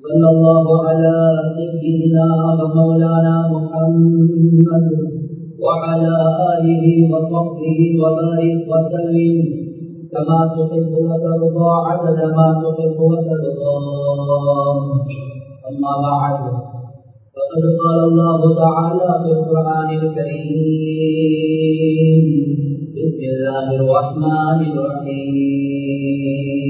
صلى الله على سيدنا ومولانا محمد وعلى آله وصحبه وبارك وسلم. كما تحب وترضى عدد ما تحب وترضى. أما بعد فقد قال الله تعالى في القرآن الكريم بسم الله الرحمن الرحيم.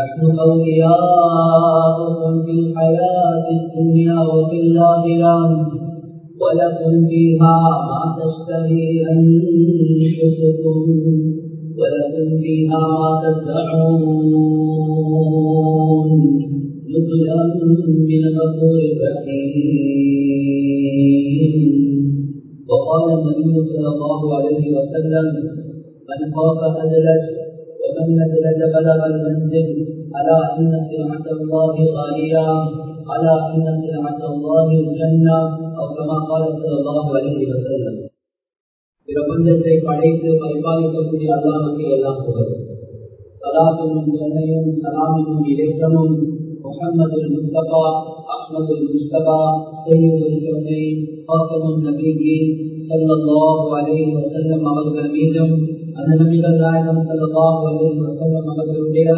نحن أولياؤكم في الحياة الدنيا وفي الآخرة. ولكم فيها ما تشتهي أنفسكم. ولكم فيها ما تدعون. نزلا من غفور رحيم. وقال النبي صلى الله عليه وسلم من خاف أدلج ومن نزلت بلغ المنزل ألا إن سلعة الله غالية ألا إن سلعة الله الجنة أو كما قال صلى الله عليه وسلم பிரபஞ்சத்தை படைத்து பரிபாலிக்கக்கூடிய அல்லாவுக்கு எல்லாம் புகழ் சலாத்தினும் கண்ணையும் சலாமினும் இலக்கமும் முகமது முஸ்தபா அஹ்மது முஸ்தபா சையதுல் கவுனை ஹாத்தமும் நபிகி ஸல்லல்லாஹு அலைஹி வஸல்லம் அவர்கள் மீதும் அந்த நபிகள் நாயகம் ஸல்லல்லாஹு அவர்களுடைய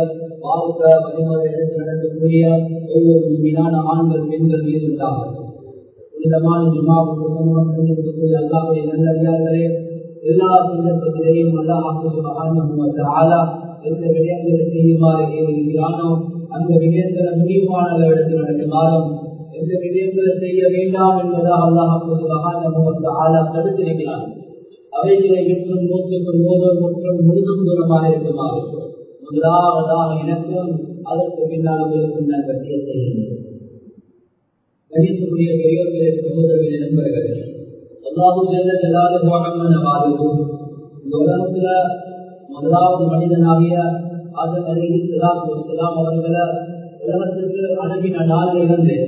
வாழ்க்கை வழிமுறை எடுத்து நடக்கக்கூடிய ஒவ்வொரு மீதான ஆண்கள் பெண்கள் மீது புனிதமான ஜுமாவுக்கு சமூகம் சென்றிருக்கக்கூடிய அல்லாவுடைய நல்லடியார்களே எல்லா சந்தர்ப்பத்திலேயும் எந்த விடயங்களை செய்யுமாறு ஏறியிருக்கிறானோ அந்த விடயங்களை முடிவான அளவிடத்தில் நடக்குமாறும் எந்த விடயங்களை செய்ய வேண்டாம் என்பதாக அல்லாஹ் தடுத்திருக்கிறான் அவைகளை விற்றும் நூற்றுக்கு நூறு முற்றும் முழுதும் தூரமாக இருக்குமாறு முதலாவதாக எனக்கும் அதற்கு பின்னால் உங்களுக்கும் நான் கத்திய செய்கின்றேன். கணித்துக்குரிய பெரியோர்களே சகோதரர்களே நண்பர்களே அல்லாஹு ஜல்ல ஜலாலு முஹம்மது வாலிபு இந்த உலகத்துல முதலாவது மனிதனாகிய ஆதம் அலைஹி ஸலாத்து வஸலாம் அவர்களை உலகத்துக்கு அனுப்பின நாளில் இருந்து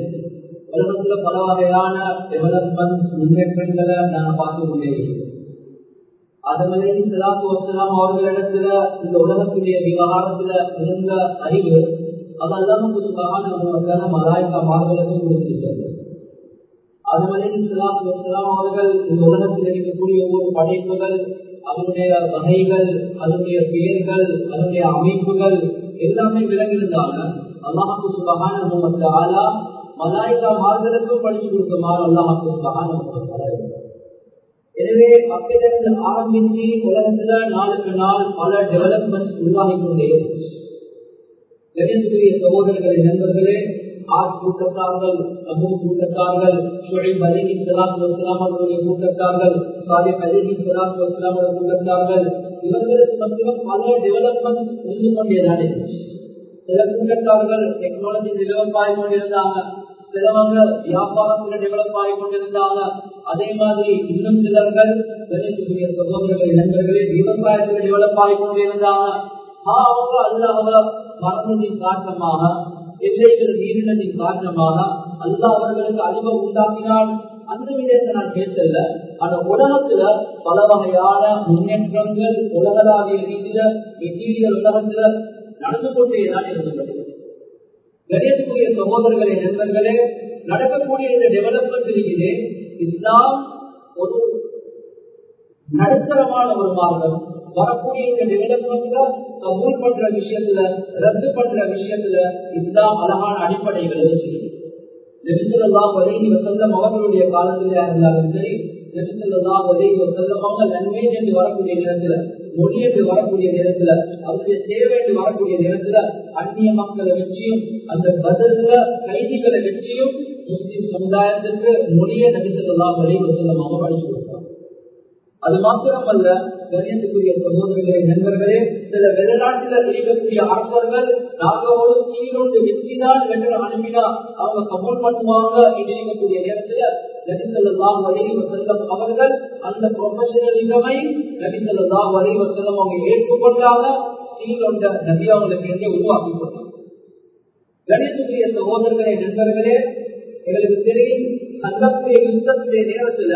உலகத்துல பல வகையான டெவலப்மெண்ட் முன்னேற்றங்களை நான் பார்த்து கொண்டே ஆதம் அதன் ஸலாத்து வஸலாம் அவர்களிடத்துல இந்த உலகத்துடைய விவகாரத்துல இருந்த அறிவு அதெல்லாம் அல்லாமல் சுபகான மலாய்க்கா மார்களுக்கும் கொடுத்திருக்கிறது. அதுமலை இஸ்லாம் அவர்கள் இந்த உலகத்தில் இருக்கக்கூடிய ஒவ்வொரு படைப்புகள் அதனுடைய வகைகள் அதனுடைய பெயர்கள் அதனுடைய அமைப்புகள் எல்லாமே விலகிருந்தாங்க அல்லாஹு சுபகான முகமது ஆலா மலாய்க்கா மார்களுக்கும் படிச்சு கொடுக்குமாறு அல்லாஹு சுபகான முகமது எனவே அப்பிலிருந்து ஆரம்பிச்சு உலகத்துல நாளுக்கு நாள் பல டெவலப்மெண்ட்ஸ் உருவாகி கொண்டே கணேசனுடைய சகோதரர்களை நண்பர்களே கூட்டத்தார்கள் அபு கூட்டத்தார்கள் அலிஹி சலாத் வசலாம் அவர்களுடைய கூட்டத்தார்கள் சாலிப் அலிஹி சலாத் வசலாம் அவர்கள் கூட்டத்தார்கள் இவர்களுக்கு மத்தியிலும் பல டெவலப்மெண்ட் இருந்து கொண்டேதான் சில கூட்டத்தார்கள் டெக்னாலஜி டெவலப் கொண்டிருந்தாங்க சிலவங்க வியாபாரத்துல டெவலப் ஆகி கொண்டிருந்தாங்க அதே மாதிரி இன்னும் சிலர்கள் கணேசனுடைய சகோதரர்கள் இளைஞர்களே விவசாயத்துல டெவலப் ஆகி கொண்டிருந்தாங்க அவங்க அல்லாஹ் மறந்ததின் காரணமாக எல்லைகள் மீறினதின் காரணமாக அல்லாஹ் அவர்களுக்கு அழிவை உண்டாக்கினால் அந்த விடயத்தை நான் பேசல ஆனா உலகத்துல பல வகையான முன்னேற்றங்கள் உலகளாவிய ரீதியில மெட்டீரியல் உலகத்துல நடந்து கொண்டேதான் இருந்தது. கணியத்துக்குரிய சகோதரர்களே நண்பர்களே நடக்கக்கூடிய இந்த டெவலப்மெண்ட் இருக்குது இஸ்லாம் ஒரு நடுத்தரமான ஒரு மார்க்கம். வரக்கூடிய இந்த டெவலப்மெண்ட்ல கபூல் பண்ற விஷயத்துல ரத்து பண்ற விஷயத்துல இஸ்லாம் அழகான அடிப்படைகளை வச்சிருக்கு. நபிசல்லா வலைஹி வசல்லம் அவர்களுடைய காலத்திலே இருந்தாலும் சரி நெரிசல்லாம் ஒரே செல்லமாக நன்மை என்று வரக்கூடிய நேரத்துல மொழி வரக்கூடிய நேரத்துல அவருடைய தேவை என்று வரக்கூடிய நேரத்துல அந்நிய மக்களை வச்சியும் அந்த பதில கைதிகளை வச்சியும் முஸ்லிம் சமுதாயத்திற்கு மொழியை நபிசல்லாம் ஒரே செல்லமாக படிச்சு கொடுத்தார் அது மாத்திரமல்ல கண்ணியத்துக்குரிய சகோதரர்களே நண்பர்களே சில வெளிநாட்டில் இருக்கக்கூடிய அரசர்கள் நாங்க சீரோடு வெற்றிதான் என்று அனுப்பினா அவங்க கபூல் பண்ணுவாங்க என்று நேரத்துல அவர்கள் அந்த ப்ரொஃபஷனலிசமை நபிசல்லாம் வலைவி வசல்லம் அவங்க ஏற்றுக்கொண்டாங்க. சீலொண்ட நபி அவங்களுக்கு எங்கே உருவாக்கி கொண்டாங்க கணியத்துக்குரிய சகோதரர்களே நண்பர்களே எங்களுக்கு தெரியும் சங்கத்துடைய நேரத்துல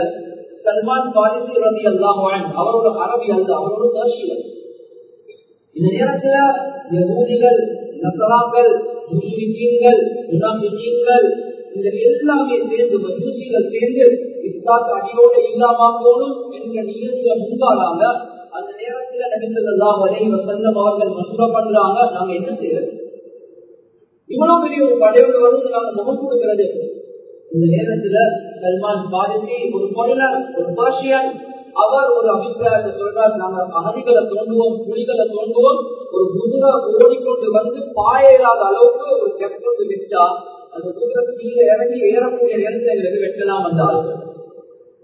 சல்மான் பாரிசி ரவி அல்லாஹான் அவரோட அரபி அல்ல அவரோட பர்ஷியன் இந்த நேரத்துல யகூதிகள் நசராக்கள் முஸ்லிம்கள் முனாபிகள் இந்த எல்லாமே சேர்ந்து மஜூசிகள் சேர்ந்து இஸ்லாத்து அடியோட இல்லாமக்கோணும் என்ற நியத்துல முன்பாடாங்க அந்த நேரத்துல நபிசல்லாம் வரை வசந்தம் அவர்கள் மசூர பண்றாங்க. நாங்க என்ன செய்யறது? இவ்வளவு பெரிய ஒரு படையோடு வந்து நாங்க முகம் கொடுக்கிறது. இந்த நேரத்துல சல்மான் பாரிசி ஒரு பொருளர் ஒரு பர்ஷியன் அவர் ஒரு அபிப்பிராயத்தை சொல்றார் நாங்கள் அகதிகளை தோண்டுவோம் புலிகளை தோண்டுவோம் ஒரு குதிரை ஓடிக்கொண்டு வந்து பாயலாத அளவுக்கு ஒரு கெப் கொண்டு வச்சா அந்த குதிரை கீழே இறங்கி ஏறக்கூடிய நேரத்தில் எங்களுக்கு வெட்டலாம் வந்தால்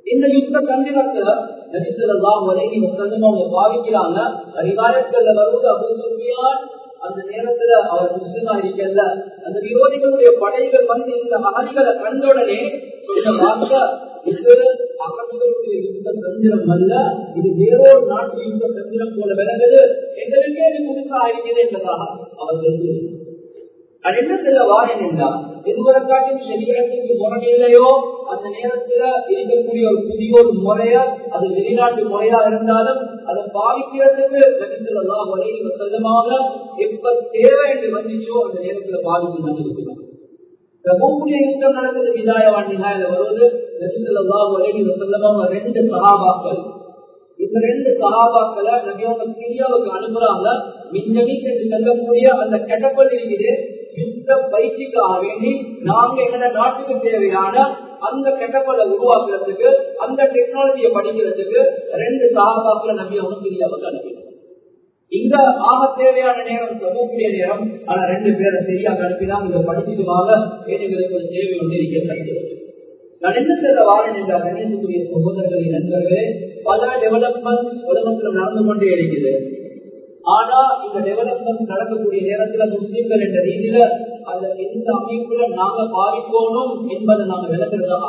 இந்த யுத்த தந்திரத்துல நபிசல்லாம் நீங்க வசந்தம் அவங்க பாவிக்கிறாங்க. அறிவாயத்துல வருவது அபு சுஃபியான் அந்த நேரத்துல அவர் முஸ்லிமா இருக்கல அந்த விரோதிகளுடைய படைகள் வந்து இந்த அகதிகளை கண்டவுடனே சொன்ன வார்த்தை இது அகதிகளுடைய யுத்த தந்திரம் அல்ல இது வேறொரு நாட்டு யுத்த தந்திரம் போல விளங்குது. எங்களுக்கே இது புதுசா இருக்குது என்பதாக அவர்கள் கூறினார் அது என்ன செல்ல வாரேன் என்றால் எதுவரை காட்டும் சரீரத்திற்கு முரணில்லையோ அந்த நேரத்துல இருக்கக்கூடிய ஒரு புதிய ஒரு முறையா அது வெளிநாட்டு முறையா இருந்தாலும் அதை பாவிக்கிறதுக்கு நபிசல்லாம் ஒரே வசதமாக எப்ப தேவை என்று வந்துச்சோ அந்த நேரத்துல பாவிச்சு தான் இருக்கிறார் மூக்குடைய யுத்தம் நடந்தது விதாயவான் நிகாயில வருவது நபிசல்லா ஒரே வசல்லமாக ரெண்டு சகாபாக்கள் இந்த ரெண்டு சகாபாக்களை நபியவங்க சிரியாவுக்கு அனுப்புறாங்க மின்னமிக்கு என்று சொல்லக்கூடிய அந்த கெட்டப்பல் இருக்குது யுத்த பயிற்சிக்காக வேண்டி நாங்க எங்க நாட்டுக்கு தேவையான அந்த கெட்டப்பலை உருவாக்குறதுக்கு அந்த டெக்னாலஜியை படிக்கிறதுக்கு ரெண்டு சகாபாக்களை நம்பி அவங்க சிரியாவுக்கு அனுப்பினாங்க இங்க ஆக தேவையான நேரம் தகுக்கூடிய நேரம் ஆனா ரெண்டு பேரை சரியாக அனுப்பினாங்க இதை படிச்சுட்டு வாங்க. எங்களுக்கு தேவை ஒன்று இருக்கிறது. நான் என்ன செய்த வாரன் என்ற கணியத்துக்குரிய சகோதரர்களை நண்பர்களே பல டெவலப்மெண்ட் உலகத்தில் நடந்து கொண்டே இருக்குது. ஆனா இந்த டெவலப்மெண்ட் நடக்கக்கூடிய நேரத்துல முஸ்லீம்கள் என்ற ரீதியில அந்த எந்த அமைப்புல நாங்க பாதிக்கணும் என்பதை நாங்க விளக்குறதா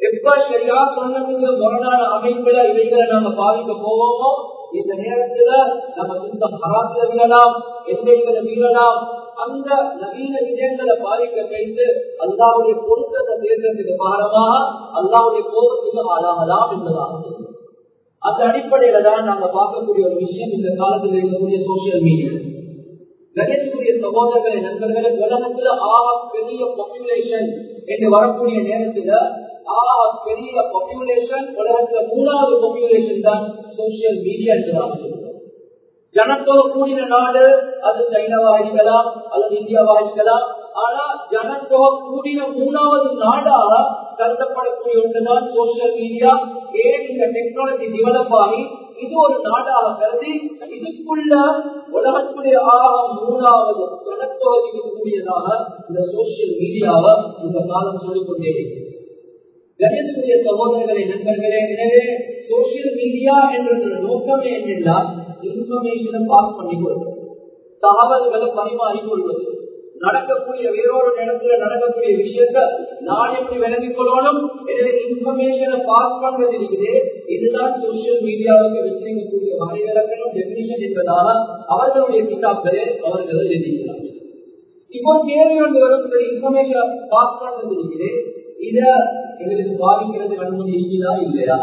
எப்ப சரியா சொன்னதுக்கு முரணான அமைப்புல இவைகளை நாங்க பாதிக்க போவோமோ இந்த நேரத்துல நம்ம சுத்தம் ஹராத்துல விழலாம் எல்லைகளை மீறலாம் அந்த நவீன விஜயங்களை பாதிக்க வைத்து அல்லாவுடைய பொருத்தத்தை தேர்ந்ததுக்கு காரணமாக அல்லாவுடைய கோபத்துக்கு ஆளாகலாம் என்பதாக அந்த அடிப்படையில தான் நாங்க பார்க்கக்கூடிய ஒரு விஷயம் இந்த காலத்தில் இருக்கக்கூடிய சோசியல் மீடியா கணேசனுடைய சகோதரர்களை நண்பர்களை உலகத்துல ஆக பெரிய பாப்புலேஷன் என்று வரக்கூடிய நேரத்துல ஆக பெரிய பாப்புலேஷன் உலகத்துல மூணாவது பாப்புலேஷன் தான் சோசியல் மீடியா என்று நாம் சொல்றோம். ஜனத்தோடு கூடின நாடு அது சைனாவா இருக்கலாம் அல்லது இந்தியாவா இருக்கலாம் ஆனா ஜனத்தொகை கூடிய மூணாவது நாடா கருதப்படக்கூடிய ஒன்றுதான் சோசியல் மீடியா ஏன் இந்த டெக்னாலஜி டெவலப் ஆகி இது ஒரு நாடாக கருதி இதுக்குள்ள உலகத்துடைய ஆக மூணாவது ஜனத்தொகைக்கு கூடியதாக இந்த சோசியல் மீடியாவை இந்த காலம் சொல்லிக்கொண்டே இருக்கிறது. கணேசனுடைய சகோதரர்களை நண்பர்களே எனவே சோசியல் மீடியா என்ற நோக்கமே என்னென்னா இன்ஃபர்மேஷனை பாஸ் பண்ணி கொடுப்பது தகவல்களை பரிமாறி கொள்வது நடக்கக்கூடிய வேறொரு இடத்துல நடக்கக்கூடிய விஷயத்த நான் எப்படி விளங்கிக் கொள்ளணும்? எனவே இன்ஃபர்மேஷனை பாஸ் பண்றது இருக்குது. இதுதான் சோசியல் மீடியாவுக்கு வச்சிருக்கக்கூடிய வரைவிலக்கணம் டெபினிஷன் என்பதாக அவர்களுடைய கிட்டாப்களே அவர்கள் எழுதிக்கிறார் இப்போ கேள்வி ஒன்று வரும். சரி இன்ஃபர்மேஷன் பாஸ் பண்றது இருக்குது. இத எங்களுக்கு பாதிக்கிறது அனுமதி இருக்குதா இல்லையா?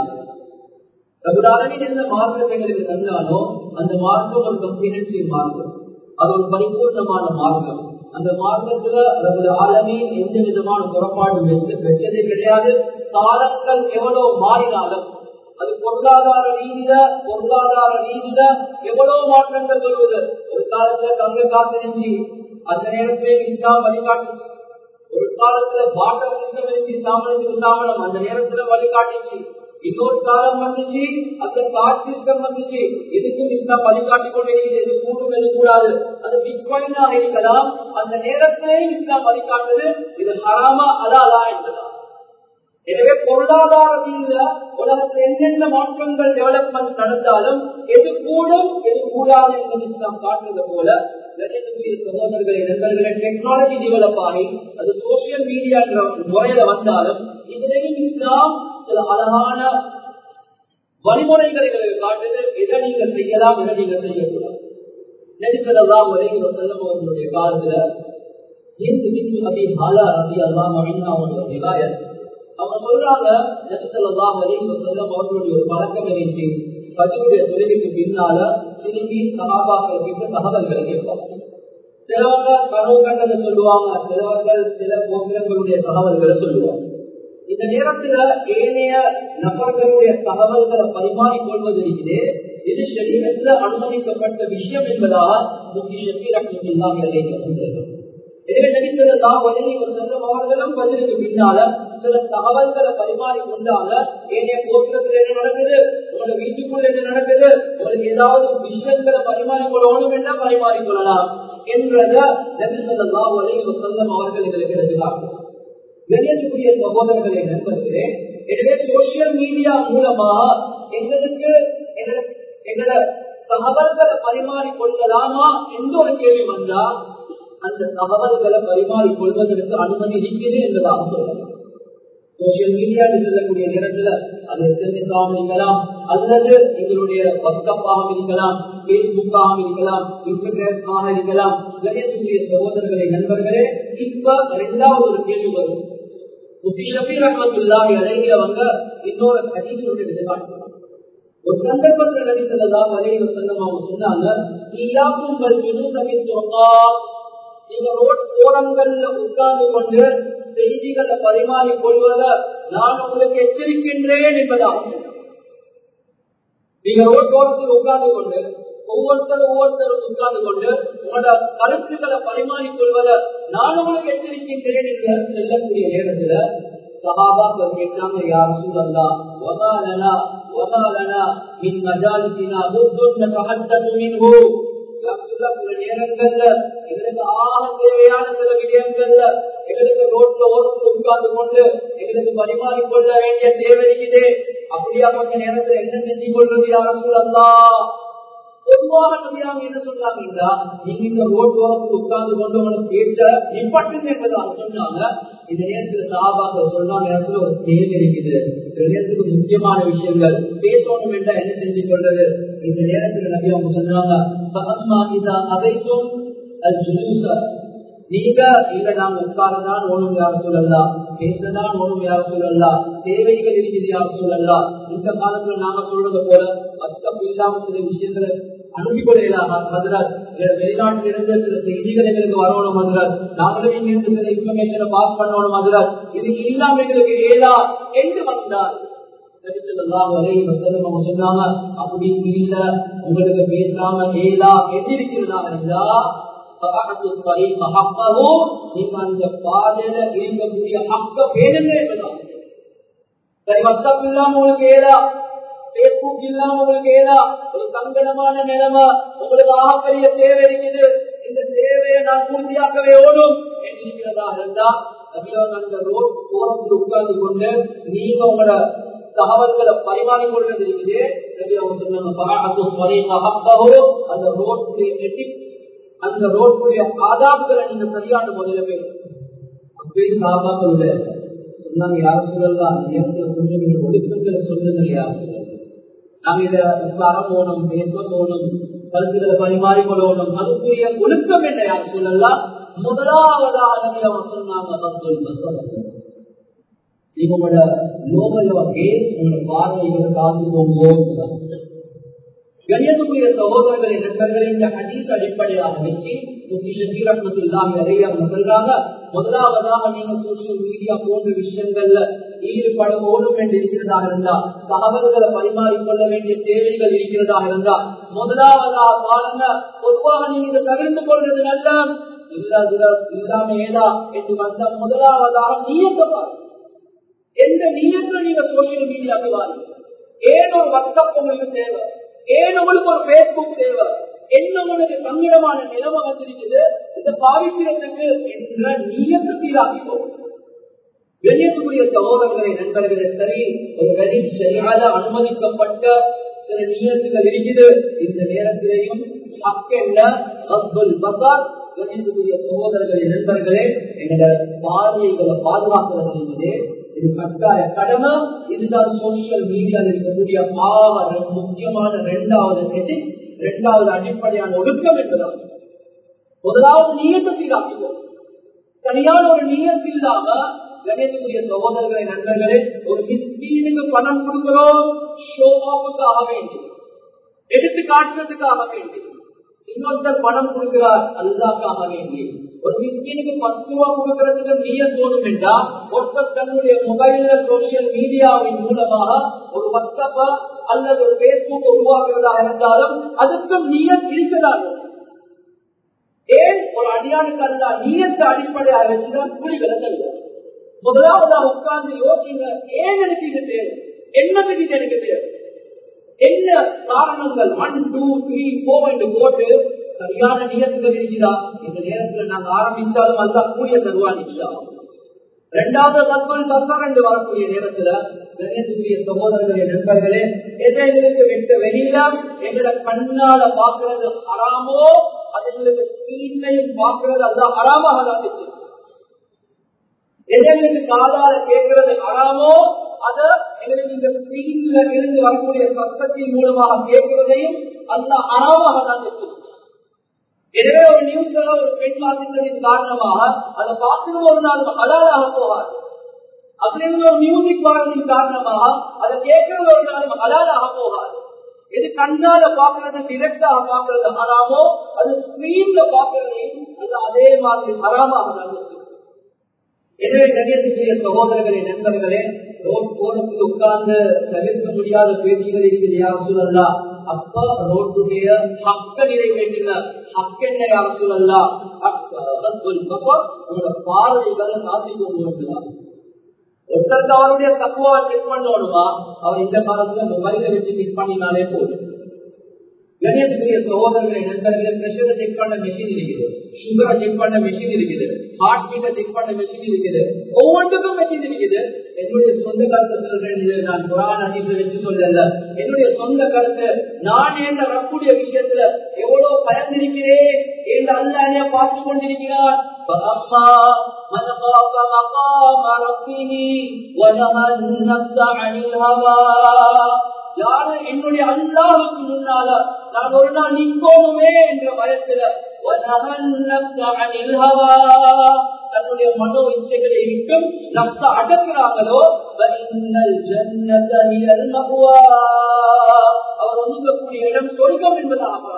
ரகுடாலமின் எந்த மார்க்கத்தை எங்களுக்கு தந்தாலும் அந்த மார்க்கம் ஒரு கம்ப்ரீஹென்சிவ் மார்க்கம். அது ஒரு பரிபூர்ணமான மார்க்கம். அந்த மார்க்கத்துல நம்முடைய ஆலமின் எந்த விதமான புறப்பாடும் வச்சதே கிடையாது. காலங்கள் எவ்வளவு மாறினாலும் அது பொருளாதார ரீதியில பொருளாதார ரீதியில எவ்வளவு மாற்றங்கள் சொல்வது ஒரு காலத்துல தங்க காத்திருந்துச்சு அந்த நேரத்திலே இஸ்லாம் வழிகாட்டுச்சு. ஒரு காலத்துல பாட்டம் சிஸ்டம் இருந்துச்சு சாமனுக்கு அந்த நேரத்துல வழிகாட்டிச்சு. இன்னொரு காலம் வந்துச்சு அந்த கார் சிஸ்டம் வந்துச்சு. எதுக்கும் இஸ்லாம் வழிகாட்டி கொண்டிருக்கிறது எது கூடும் எது கூடாது. அது பிட்காயினாக இருக்கலாம். அந்த நேரத்திலேயும் இஸ்லாம் வழிகாட்டுது இது ஹராமா அலாலா என்பதா எனவே பொருளாதார ரீதியில உலகத்தில் என்னென்ன மாற்றங்கள் டெவலப்மெண்ட் நடந்தாலும் எது கூடும் எது கூடாது என்பது இஸ்லாம் காட்டுறது போல கணியத்துக்குரிய சகோதரர்களை நண்பர்களை டெக்னாலஜி டெவலப் ஆகி அது சோசியல் மீடியா முறையில வந்தாலும் இதுலையும் இஸ்லாம் சில அழகான வழிமுறைகளை காட்டுது எதை நீங்க செய்யலாம் எதை நீங்க செய்யக்கூடாது. நெரிசலாம் வரைக்கும் செல்லம் அவர்களுடைய காலத்துல ஹிந்து பிந்து அபி ஹாலா அல்லாம் அப்படின்னு அவங்க சொல்றாங்க நெரிசலாம் வரைக்கும் செல்லம் அவர்களுடைய ஒரு பழக்கம் பதிவுடைய தொழிலுக்கு பின்னால திரும்பி சகாபாக்கள் கிட்ட தகவல்களை கேட்பாங்க. சிலவங்க கனவு கண்டதை சொல்லுவாங்க சிலவர்கள் சில கோபிரங்களுடைய தகவல்களை சொல்லுவாங்க. இந்த நேரத்துல ஏனைய நபர்களுடைய தகவல்களை பரிமாறிக்கொள்வது இருக்குது இது சரீரத்துல அனுமதிக்கப்பட்ட விஷயம் என்பதாக முக்கிய ஷபீர் இல்லாம எனவே நபித்தல்லா உதவி செல்லும் அவர்களும் பதிலுக்கு பின்னால சில தகவல்களை பரிமாறி கொண்டாங்க ஏனைய கோத்திரத்துல என்ன நடக்குது? உங்களோட வீட்டுக்குள்ள என்ன நடக்குது? உங்களுக்கு ஏதாவது விஷயங்களை பரிமாறிக் கொள்ளணும் என்ன பரிமாறிக் கொள்ளலாம் என்றத நபிசல்லா உதவி செல்லும் அவர்கள் எங்களுக்கு எடுக்கிறார்கள் கணியத்துக்குரிய சகோதரர்களை நண்பர்களே எனவே சோசியல் மீடியா மூலமாக எங்களுக்கு எங்களோட தகவல்களை பரிமாறி கொள்ளலாமா எந்த ஒரு கேள்வி வந்தா அந்த தகவல்களை பரிமாறி கொள்வதற்கு அனுமதி இருக்குது என்பதாக சொல்லலாம் சோசியல் மீடியா செல்லக்கூடிய நேரத்துல அது எஸ்எம்எஸ் இருக்கலாம். அல்லது எங்களுடைய வாட்ஸ்அப்பாக இருக்கலாம் பேஸ்புக்காக இருக்கலாம் இன்ஸ்டாகிராமாக இருக்கலாம். கணியத்துக்குரிய சகோதரர்களை நண்பர்களே இப்ப இரண்டாவது ஒரு கேள்வி வரும். அவங்க இன்னொரு ஹதீஸ் ஒன்று ஒரு சந்தர்ப்பத்தில் நபி ஸல்லல்லாஹு அலைஹி அவங்க சொன்னாங்க நீங்க ரோட் ஓரங்கள்ல உட்கார்ந்து கொண்டு செய்திகளை பரிமாறி கொள்வதை நான் உங்களுக்கு எச்சரிக்கின்றேன் என்பதாக நீங்க ரோட் ஓரத்தில் உட்கார்ந்து கொண்டு ஒவ்வொருத்தர் ஒவ்வொருத்தரும் உட்கார்ந்து கொண்டு உங்களோட கருத்துக்களை பரிமாறிக் கொள்வதை நான் உங்களுக்கு எச்சரிக்கின்றேன் என்று சொல்லக்கூடிய நேரத்துல சகாபாக்கள் கேட்டாங்க யார் சூழல்லா வகாலனா வகாலனா மின் மஜாலிசினா சில நேரங்கள்ல எங்களுக்கு ஆக தேவையான சில விடயங்கள்ல எங்களுக்கு ரோட்ல ஓரத்தில் உட்கார்ந்து கொண்டு எங்களுக்கு பரிமாறிக் வேண்டிய தேவை இருக்குது. அப்படியா கொஞ்ச நேரத்துல என்ன செஞ்சு கொள்வது யாரும் சொல்லலாம் பொதுவாக நபியாமி என்ன சொன்னாங்கன்னா நீங்க இந்த ரோட் ஓரத்தில் உட்கார்ந்து கொண்டு உங்களுக்கு பேச்ச நிப்பட்டுங்க என்பதாக சொன்னாங்க. இந்த நேரத்துல சாபாக சொன்ன நேரத்துல ஒரு தேவை இருக்குது. இந்த நேரத்துக்கு முக்கியமான விஷயங்கள். பேசணும் என்றா என்ன செஞ்சு கொள்றது இந்த நேரத்துல நபி அவங்க சொன்னாங்க அவைத்தும் நீங்க இல்ல நாங்க உட்காரதான் ஒண்ணும் யார் சொல்லலாம் பேசதான் ஒண்ணும் யார் சொல்லலாம் தேவைகள் இருக்குது யார் சொல்லலாம் இந்த காலத்துல நாங்க சொல்றது போல அச்சம் இல்லாம சில விஷயங்களை அனுப்பி மதுராஜ்? வெளிநாட்டில் இருந்து சில செய்திகள் எங்களுக்கு வரணும் மதுராஜ். நாங்களும் சில இன்ஃபர்மேஷனை பாஸ் பண்ணணும் மதுராஜ். இது இல்லாம எங்களுக்கு ஏதா என்று வந்தால்? சொன்னாங்க அப்படி இல்ல உங்களுக்கு பேசாம ஏதா எப்படி இருந்தா நீங்க அந்த பாதையில இருக்கக்கூடிய பேருங்க சரி வசப் இல்லாம உங்களுக்கு ஏதா பேஸ்புக் இல்லாம உங்களுக்கு ஏதா? ஒரு சங்கடமான நிலைமை. உங்களுக்கு ஆகப்பெரிய தேவை இருக்குது. இந்த தேவையை நான் பூர்த்தியாக்கவே ஓடும். இருக்கிறதா இருந்தா அந்த ரோட் ஓரத்தில் உட்கார்ந்து கொண்டு நீங்க உங்களோட தகவல்களை பரிமாறிக் கொள்வது இருக்குது அந்த ரோட்டுடைய எட்டிக்ஸ் அந்த ரோட்டுடைய ஆதாரங்களை நீங்க சரியான முதல்ல பேர் அப்படியே சொன்னாங்க யார் சொல்லலாம் நேரத்தில் கொஞ்சம் ஒழுக்கங்களை சொல்லுங்க யார் சொல்லலாம் நாங்க இதை உட்கார போகணும் பேச போகணும் கருத்துக்களை பரிமாறிக்கொள்ளணும் அதுக்குரிய ஒழுக்கம் என்ன யார் சொல்லலாம் முதலாவதாக அவங்க சொன்னாங்க உங்களோட நோபல் உங்களோட பார்வைகளை காத்து கணியத்துக்குரிய சகோதரர்களை நண்பர்களை இந்த ஹதீஸ் அடிப்படையாக வச்சு சொல்றாங்க முதலாவதாக நீங்க சோசியல் மீடியா போன்ற விஷயங்கள்ல ஈடுபடவோடும் என்று இருக்கிறதாக இருந்தா தகவல்களை பரிமாறிக்கொள்ள வேண்டிய தேவைகள் இருக்கிறதாக இருந்தா முதலாவதா பாருங்க பொதுவாக நீங்க இதை தவிர்த்து கொள்வது நல்ல என்று வந்த முதலாவதாக நீயத்தவாரு எந்த நீயத்துல நீங்க சோசியல் மீடியாவுக்கு வாருங்க. ஏன் ஒரு வாட்ஸ்அப் உங்களுக்கு தேவை. ஏன் உங்களுக்கு ஒரு பேஸ்புக் தேவை. என்ன உங்களுக்கு சங்கடமான நிலைமை வந்திருக்குது இதை பாவிக்கிறதுக்கு என்ற நீயத்தை சீராக்கி போகும் வெளியேற்றக்கூடிய சகோதரர்களை நண்பர்களே சரி ஒரு வெளி சரியாக அனுமதிக்கப்பட்ட சில நீயத்துகள் இருக்குது. இந்த நேரத்திலேயும் அப்துல் பசார் வெளியேற்றக்கூடிய சகோதரர்களை நண்பர்களே எங்களோட பார்வைகளை பாதுகாக்கிறது இது கட்டாய கடமை. இதுதான் சோசியல் மீடியாவில் இருக்கக்கூடிய ஆவ முக்கியமான இரண்டாவது நெதி இரண்டாவது அடிப்படையான ஒழுக்கம் என்பதாகும் முதலாவது நீயத்தை சீராக்குவோம் சரியான ஒரு நீயத்து இல்லாம கணேசனுடைய சகோதரர்களை நண்பர்களே ஒரு மிஸ்கீனுக்கு பணம் கொடுக்கிறோம். ஷோ ஆஃபுக்காக வேண்டி. எடுத்து காட்டுறதுக்காக வேண்டி. இன்னொருத்தர் பணம் கொடுக்கிறார் அல்லாக்காக வேண்டி. ஒரு மிஸ்கீனுக்கு பத்து ரூபா கொடுக்கறதுக்கு நீய தோணும் என்றா ஒருத்தர் தன்னுடைய மொபைல்ல சோசியல் மீடியாவின் மூலமாக ஒரு வாட்ஸ்அப்ப அல்லது ஒரு பேஸ்புக் உருவாக்குறதா இருந்தாலும் அதுக்கும் நீய இருக்கிறார் ஏன்? ஒரு அடியானுக்கு அல்ல நீயத்தை அடிப்படையாக வச்சுதான் புலிகளை தருவார். முதலாவதா உட்கார்ந்து யோசிங்க ஏன் எனக்கு இது தேவை? என்னதுக்கு இது எனக்கு தேவை? என்ன காரணங்கள்? ஒன் டூ த்ரீ ஃபோர் என்று போட்டு சரியான நியத்துகள் இருக்கிறா இந்த நேரத்துல நாங்க ஆரம்பிச்சாலும் அல்ல கூடிய தருவானிச்சா இரண்டாவது தத்துவம் பசம் என்று வரக்கூடிய நேரத்துல கணேசனுடைய சகோதரர்களே நண்பர்களே எதை எங்களுக்கு வெளியில? எங்களை கண்ணால பாக்குறது அறாமோ அது எங்களுக்கு ஸ்கிரீன்லையும் பாக்குறது அதுதான் அறாமாக இருந்துச்சு எதற்கு காதால கேட்கிறது அறாமோ அத எங்களுக்கு இந்த ஸ்கிரீன்ல இருந்து வரக்கூடிய சத்தத்தின் மூலமாக கேட்கிறதையும் அந்த அறாமாக தான் எனவே ஒரு நியூஸ்ல ஒரு பெண் வாசித்ததின் காரணமாக அதை பார்க்கிறது ஒரு நாள் ஹலாலாக போவார். அதுல இருந்து ஒரு மியூசிக் வரதின் காரணமாக அதை கேட்கறது ஒரு நாள் ஹலாலாக போகாது எது கண்ணால பாக்குறது டிரெக்டாக பாக்குறது ஹராமோ அது ஸ்கிரீன்ல பாக்குறதையும் அது அதே மாதிரி ஹராமாக நடந்திருக்கு எனவே கண்ணியத்துக்குரிய சகோதரர்களே நண்பர்களே ரோட் போனத்தில் உட்கார்ந்து தவிர்க்க முடியாத பேச்சுகள் இருக்குது யார் சொல்லலா அப்ப ரோட்டுடைய ஹக்க நிறைவேற்றின ஹக்க என்ன யார் சொல்லலா உங்களோட பார்வைகளை காத்தி கொண்டு வந்துதான் ஒருத்தருக்கு செக் பண்ணணுமா? அவர் இந்த காலத்துல மொபைல வச்சு செக் பண்ணினாலே போதும். கணியத்துக்குரிய சகோதரர்களை நண்பர்களை பிரஷரை செக் பண்ண மெஷின் இருக்குது சுகரை செக் பண்ண மெஷின் இருக்குது ஹார்ட் பீட்டை செக் பண்ண மெஷின் இருக்குது ஒவ்வொன்றுக்கும் மெஷின் இருக்குது என்னுடைய சொந்த கருத்தை சொல்றேன் இது நான் குரான் அதிக வச்சு சொல்லல என்னுடைய சொந்த கருத்து நான் என்ற ரப்புடைய விஷயத்துல எவ்வளவு பயந்திருக்கிறேன் என்று அல்லாஹ் பார்த்து கொண்டிருக்கிறான் فأما من خاف مقام ربه ونهى النفس عن الهوى யாரு என்னுடைய அல்லாவுக்கு முன்னால? நான் ஒரு நாள் நிற்கோணுமே என்ற பயத்துல தன்னுடைய மனோ இச்சைகளை விட்டும் நப்ச அடக்கிறாங்களோ அவர் ஒதுங்கக்கூடிய இடம் சொர்க்கம் என்பதாக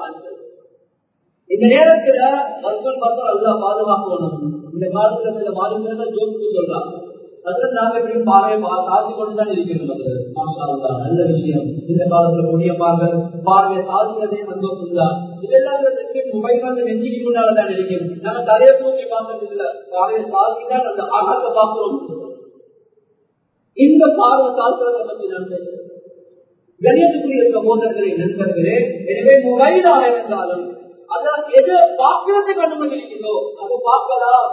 இந்த நேரத்துல மருத்துவம் பார்த்தா நல்லா பாதுகாக்கணும் இந்த காலத்துல சில மாநிலங்கள் ஜோக்கு சொல்றாங்க அதுல எப்படியும் பார்வை சாதி கொண்டுதான் இருக்கிறோம் நல்ல விஷயம். இந்த காலத்துல முடியமாக பார்வையை சாதிக்கிறதே சந்தோஷம் தான் இதெல்லாம் வந்து நெஞ்சிக்கு முன்னாலதான் இருக்கும் தலையை தூக்கி பார்க்கறது இல்ல. பார்வையை அந்த ஆகத்தை பார்க்கிறோம். இந்த பார்வை சாதிக்கிறத பத்தி நான் பேசுறேன். கணியத்துக்குரிய சகோதரர்களை நண்பர்களே எனவே மொபைலாக இருந்தாலும் அதான் எது பார்க்கறதுக்கு அனுமதி இருக்கிறதோ அதை பார்க்கலாம்.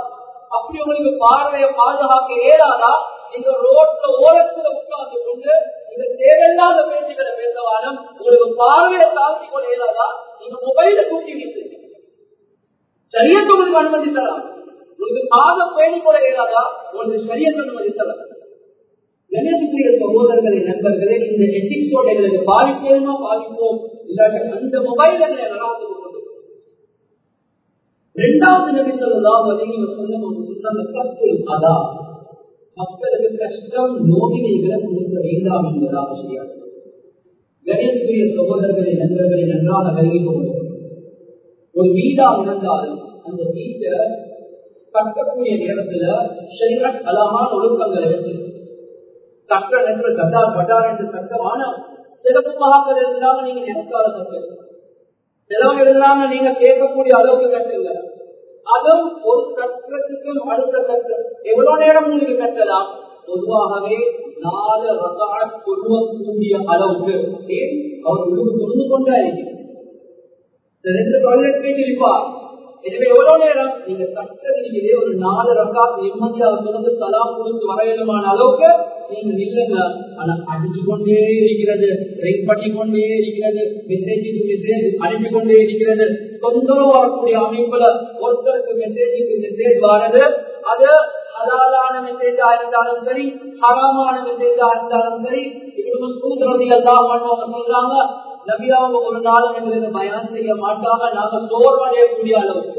அப்படி உங்களுக்கு பார்வையை பாதுகாக்க ஏறாதா இந்த ரோட்ல ஓரத்துல உட்கார்ந்து கொண்டு இந்த தேவையில்லாத பேச்சுகளை பேசவானம் உங்களுக்கு பார்வையை தாழ்த்தி கொள்ள ஏறாதா நீங்க மொபைல தூக்கி வீசுங்க சரியத்தை உங்களுக்கு அனுமதி தரலாம் உங்களுக்கு காத பேணி கொள்ள ஏறாதா உங்களுக்கு சரியத்தை அனுமதி தரலாம் கணேசத்துக்குரிய சகோதரர்களை நண்பர்களே இந்த எத்திக்ஸோட எங்களுக்கு பாதிப்போமா பாதிப்போம். இல்லாட்டி அந்த மொபைல் எங்களை நடாத்து இரண்டாவது நபி சொல்லலாம் வலிங்க வசல்லம் அவங்க சொன்ன கப்புல் அதா மக்களுக்கு கஷ்டம் நோவினைகளை கொடுக்க வேண்டாம் என்பதாக செய்யாது கணேசக்குரிய சகோதரர்களை நண்பர்களை நன்றாக விலகி கொண்டு ஒரு வீடா இருந்தால் அந்த வீட்டை கட்டக்கூடிய நேரத்துல ஷரீரத் அழகான ஒழுக்கங்களை வச்சு கட்ட நேரத்தில் கட்டார் பட்டார் என்று கட்டமான சிறப்பு மகாக்கள் இருந்தாலும் நீங்க நினைக்காத கட்டு சிலவங்க இருந்தாங்க நீங்க கேட்கக்கூடிய அளவுக்கு கட்டுங்க அதுவும் ஒரு கட்டத்துக்கும் அடுத்த கட்டம் எவ்வளவு நேரம் உங்களுக்கு கட்டலாம் பொதுவாகவே நாலு ரகாட் கொள்வக்கூடிய அளவுக்கு. அவர் உணவு தொழுந்து கொண்டா ரெண்டு டாய்லெட் போய் இருப்பார் எனவே எவ்வளவு நேரம்? நீங்க தட்டதிலே ஒரு நாலு ரக்கா நிம்மதியா தொடர்ந்து தலா கொடுத்து வரையிலுமான அளவுக்கு நீங்க நில்லுங்க. ஆனா அடிச்சு கொண்டே இருக்கிறது ரைட் பண்ணி கொண்டே இருக்கிறது மெசேஜுக்கு மெசேஜ் அனுப்பி கொண்டே இருக்கிறது. தொந்தரவு வரக்கூடிய அமைப்புல ஒருத்தருக்கு மெசேஜுக்கு மெசேஜ் வாரது அது ஹலாலான மெசேஜா இருந்தாலும் சரி ஹராமான மெசேஜா இருந்தாலும் சரி இவ்வளவு சூத்திரதி எல்லாம் சொல்றாங்க நபியாவும் ஒரு நாள் எங்களுக்கு பயணம் செய்ய மாட்டாங்க நாங்க சோர்வடையக்கூடிய அளவுக்கு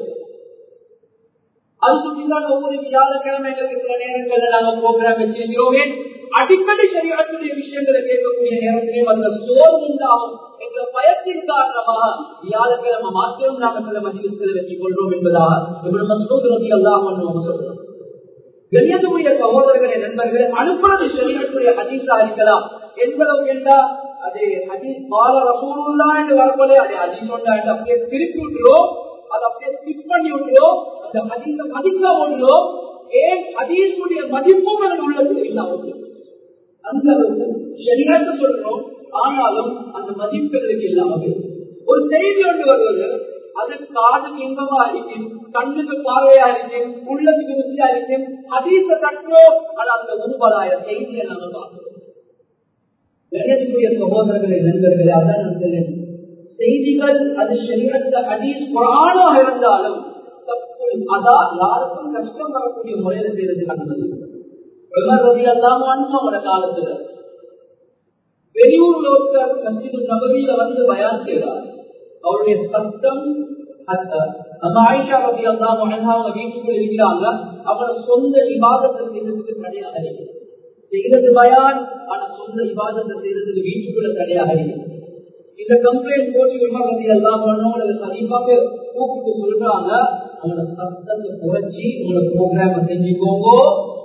அது சுற்றிதான் ஒவ்வொரு வியாழக்கிழமை எங்களுக்கு சில நேரங்கள்ல நாங்க ப்ரோக்ராம் வச்சிருக்கிறோமே அடிக்கடி சரியாக்கூடிய விஷயங்களை கேட்கக்கூடிய நேரத்திலே அந்த சோர்வு உண்டாகும் என்ற பயத்தின் காரணமாக வியாழக்கிழமை மாத்திரம் நாங்கள் சில மதிவுகளை வச்சுக் கொள்றோம் என்பதாக இவ்வளவு மசூதரத்தை எல்லாம் பண்ணுவோம் சொல்றோம் கண்ணியத்துக்குரிய சகோதரர்களே நண்பர்களே அனுப்புறது சரீரத்துடைய ஹதீஸா இருக்கலாம் எந்த அளவுக்கு அது ஹதீஸ் பால ரசூலுல்லா என்று வரப்போலே அது ஹதீஸ் ஒன்றா என்று அப்படியே திருப்பி விட்டுரும் அதை அப்படியே ஸ்கிப் பண்ணி விட்டுரும் அந்த ஹதீஸை மதிக்க ஒன்றும் ஏன் ஹதீஸுடைய மதிப்பும் எனக்கு உள்ளது? இல்லாமல் அந்த அளவுக்கு சரீரத்தை சொல்றோம் ஆனாலும் அந்த மதிப்புகளுக்கு இல்லாமல் ஒரு செய்தி ஒன்று வருவது அது காதுக்கு இன்பமா இருக்கும் கண்ணுக்கு பார்வையா இருக்கும் உள்ளத்துக்கு ருச்சியா இருக்கும் அதீத தட்டோ அது அந்த உருவலாய செய்தியை நாங்கள் பார்க்கிறோம். கணியத்துக்குரிய சகோதரர்களை நண்பர்களே அதான் நான் சொல்லேன் செய்திகள் அது சரீரத்த ஹதீஸ் இருந்தாலும் தப்பு அதான் யாருக்கும் கஷ்டம் வரக்கூடிய முறையில செய்யறது கண்டது. காலத்துல வெளியூர்ல ஒருத்தர் மஸ்ஜிது நபவியில வந்து பயான் அவருடைய சத்தம் ஆயிஷா அவங்க இருக்கிறாங்க. அவங்களோட சொந்த விவாதத்தை செய்ததுக்கு தடையாக செய்யறது பயான் ஆனா சொந்த விவாதத்தை செய்யறதுக்கு வீட்டுக்குள்ள தடையாக இருக்குது இந்த கம்ப்ளைண்ட் போட்டு விமர்சனத்தை எல்லாம் பண்ணோம் சதீபாக்கு கூப்பிட்டு சொல்றாங்க அவங்களோட சத்தத்தை குறைச்சி உங்களோட ப்ரோக்ராம செஞ்சுக்கோங்க.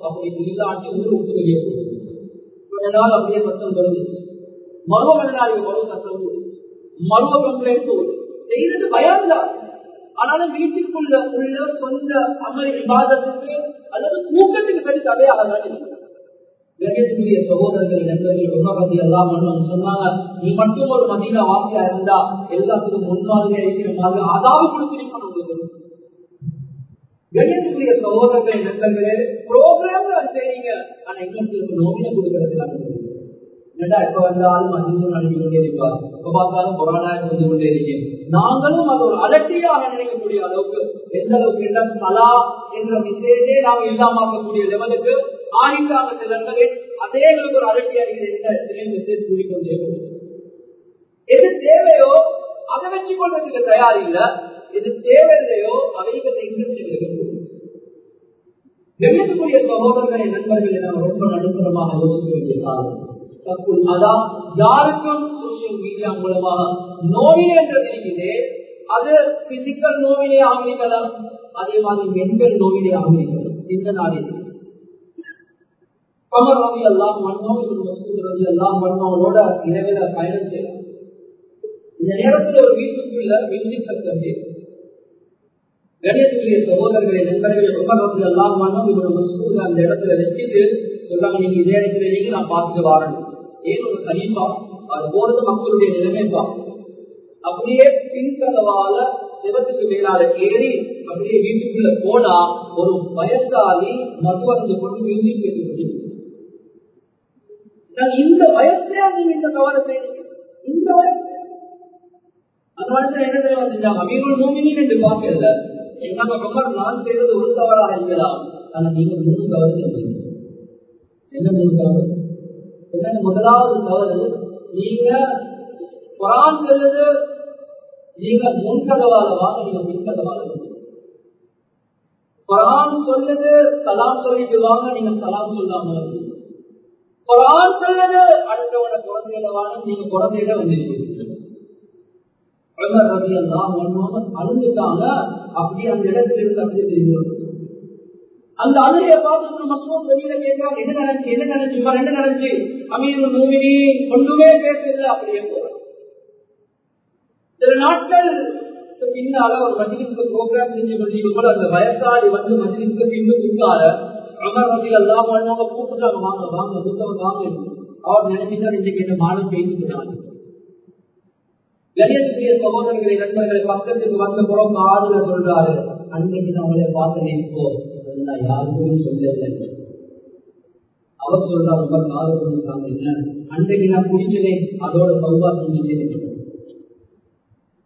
அப்படி இல்லாட்டி ஊர் விட்டு வெளியே போகுது கொஞ்ச நாள் அப்படியே சத்தம் குறைஞ்சிச்சு மருவ கொஞ்ச நாளைக்கு மருவ சத்தம் போடுச்சு மருவ கம்ப்ளைண்ட் போகுது. செய்யறது பயம் தான். ஆனாலும் வீட்டுக்குள்ள உள்ள சொந்த அமல் விவாதத்துக்கு அல்லது தூக்கத்துக்கு சரி தடையாக தான் கணேசனுடைய சகோதரர்கள் நண்பர்கள் உணவதி எல்லாம் சொன்னாங்க நீ மட்டும் ஒரு மதியில வாசியா இருந்தா எல்லாத்துக்கும் முன்மாதிரியா இருக்கிற மாதிரி அதாவது கொடுத்திருப்பான் உங்களுக்கு. கணேசனுடைய சகோதரர்கள் நண்பர்களே ப்ரோக்ராம் செய்றீங்க ஆனா இன்னொருத்தருக்கு நோமினை கொடுக்கறதுக்கு என்னடா எப்ப வந்தாலும் அதிசயம் நடந்து கொண்டே இருப்பார். எப்ப பார்த்தாலும் கொரோனா இருந்து கொண்டே இருக்கேன் நாங்களும் அது ஒரு அலட்டியாக நினைக்கக்கூடிய அளவுக்கு எந்த அளவுக்கு என்ற சலா என்ற மெசேஜே நாங்க இல்லாமக்கூடிய லெவலுக்கு ஆயிட்டாங்க சிலர்களே அதே எங்களுக்கு ஒரு அலட்டி அறிகிற மெசேஜ் கூடிக்கொண்டே எது தேவையோ அதை வச்சு கொள்றதுக்கு தயார் இல்ல எது தேவையில்லையோ அவைகளை எங்களுக்கு கணியத்துக்குரிய சகோதரர்களை நண்பர்களை நாம் ரொம்ப நடுத்தரமாக யோசிக்க வேண்டிய காரணம் அதான் யாருக்கும் சோசியல் மீடியா மூலமாக என்றது இருக்குது. அது பிசிக்கல் அதே மாதிரி மென்டல் சிந்தனாலே கமர் ரவி எல்லாம் மசூத் ரவி எல்லாம் மன்னோட பயணம் செய்யலாம் இந்த நேரத்தில் ஒரு வீட்டுக்குள்ள மியூசிக் சத்தம் சகோதரர்களை நண்பர்கள் ரவி எல்லாம் மசூத் அந்த இடத்துல வச்சுட்டு சொல்றாங்க நீங்க இதே இடத்துல நீங்க நான் பார்த்துட்டு வரணும். ஏன் ஒரு கலீஃபா அது போறது மக்களுடைய நிலைமைப்பா அப்படியே பின்கதவால சிவத்துக்கு மேலால ஏறி அப்படியே வீட்டுக்குள்ள போனா ஒரு வயசாளி மது வந்து கொண்டு மியூசிக் கேட்டு இந்த வயசுலயா நீங்க இந்த தவறை செய்றீங்க இந்த வயசு அந்த வயசுல என்ன தெரியும் செஞ்சாங்க அமீருள் மூமினின் என்று பார்க்கல. என்ன ரொம்ப நான் செய்தது ஒரு தவறாக இருக்கலாம் ஆனா நீங்க மூணு தவறு செஞ்சீங்க. என்ன மூணு தவறு? என்னன்னு முதலாவது தவறு நீங்க குரான் சொல்லுது நீங்க முன்கதவால வாங்க நீங்க பின்கதவால குரான் சொல்லுது சலாம் சொல்லிட்டு வாங்க நீங்க சலாம் சொல்லாம குரான் சொல்லுது அடுத்தவன குழந்தையில வாங்க நீங்க குழந்தையில வந்துருக்கீங்க ரவி எல்லாம் அப்படியே அந்த இடத்துல இருந்து அப்படியே தெரியும் அந்த அழுகைய பார்த்து மசூத் வெளியில கேட்கிறாங்க என்ன நினைச்சு என்ன நினைச்சு என்ன நினைச்சு அமீர் மூமினி ஒன்றுமே பேசல அப்படியே போறான் சில நாட்கள் பின்னால ஒரு மஜ்லிஸ்க்கு ப்ரோக்ராம் செஞ்சு கொண்டிருக்கும் அந்த வயசாளி வந்து மஜ்லிஸ்க்கு பின்னு கொடுத்தார அமர் வகையில் எல்லாம் பண்ணவங்க கூப்பிட்டாங்க வாங்க வாங்க புத்தகம் வாங்க அவர் நினைச்சுதான் இன்னைக்கு என்ன மானம் பெய்துக்கிறாங்க கணியத்துக்குரிய சகோதரர்களை நண்பர்களை பக்கத்துக்கு வந்த புறம் காதுல சொல்றாரு அன்னைக்கு நான் அவங்களே பார்த்தேன் இப்போ நான் யாருக்குமே அவர் சொல்றாரு ரொம்ப காது பண்ணிருக்காங்க என்ன அன்றைக்கு நான் குடிச்சனே அதோட சௌபா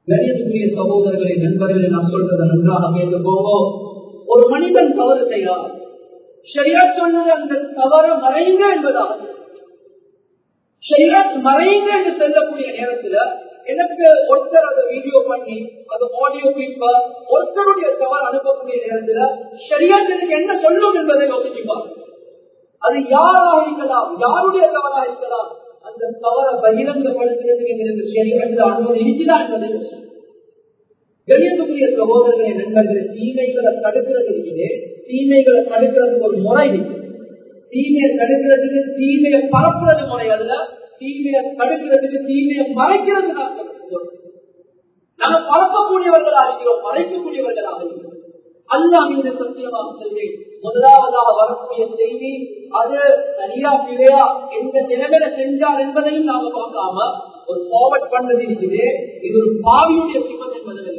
கணியத்துக்குரிய சகோதரர்களை நண்பர்களை நான் சொல்றதை நன்றாக கேட்டு போவோம் ஒரு மனிதன் தவறு செய்கிறார் சரியா சொன்னது அந்த தவறு மறைங்க என்பதாக ஷரியத் மறைங்க என்று சொல்லக்கூடிய நேரத்துல எனக்கு ஒருத்தர் அதை வீடியோ பண்ணி அது ஆடியோ கிளிப்ப ஒருத்தருடைய தவறு அனுப்பக்கூடிய நேரத்துல சரியா எனக்கு என்ன சொல்லும் என்பதை யோசிச்சுப்பார் அது யாராக இருக்கலாம் யாருடைய தவறாக இருக்கலாம் அந்த தவறை பகிரங்கப்படுத்துறதுக்கு எங்களுக்கு ஷரியத்தில் அனுமதி இருக்குதா என்பதை கணியத்துக்குரிய சகோதரர்களை நண்பர்களை தீமைகளை தடுக்கிறது இருக்குது தீமைகளை தடுக்கிறதுக்கு ஒரு முறை இருக்கு. தீமையை தடுக்கிறதுக்கு தீமையை பரப்புறது முறை அல்ல தீமையை தடுக்கிறதுக்கு தீமையை மறைக்கிறது நாங்கள் பரப்பக்கூடியவர்களாக இருக்கிறோம் மறைக்கக்கூடியவர்களாக இருக்கிறோம். அல்லா இந்த சத்தியமாக சொல்வேன் முதலாவதாக வரக்கூடிய செய்தி அது சரியா பிழையா எந்த நிலைமையில செஞ்சார் என்பதையும் நாங்க பார்க்காம ஒரு ஃபார்வர்ட் பண்ணது இருக்குது. இது ஒரு பாவியுடைய சிவன் என்பது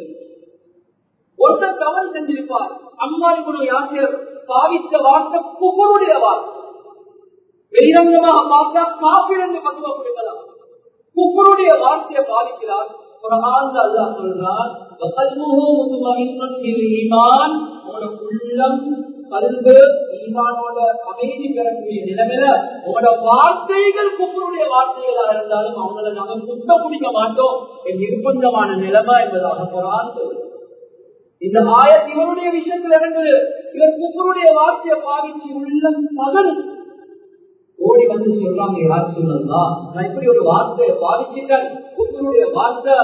ஒருத்தர் தவறு செஞ்சிருப்பார். அம்மா கூட யாசியர் பாவித்த வார்த்தை புகழுடைய வார்த்தை. வெளிரங்கமாக பார்த்தா காப்பீர் என்று மதுவ கொடுக்கலாம். குஃபருடைய வார்த்தையை பாதிக்கிறார். அல்லா சொல்றான் உள்ளம் கல்வு ஈமானோட அமைதி பெறக்கூடிய நிலைமையில உங்களோட வார்த்தைகள் குஃபருடைய வார்த்தைகளா இருந்தாலும் அவங்களை நாங்க குத்த பிடிக்க மாட்டோம். என் நிர்பந்தமான நிலைமை என்பதாக குரான் சொல்லுது. இந்த ஆயத் இவருடைய விஷயத்தில் இறங்குது இவர் குஃபருடைய வார்த்தையை பாவிச்சு உள்ளம் பகல் ஓடி வந்து சொல்றாங்க யார் சொன்னதா நான் இப்படி ஒரு வார்த்தையை பாதிச்சுட்டேன் உங்களுடைய வார்த்தை.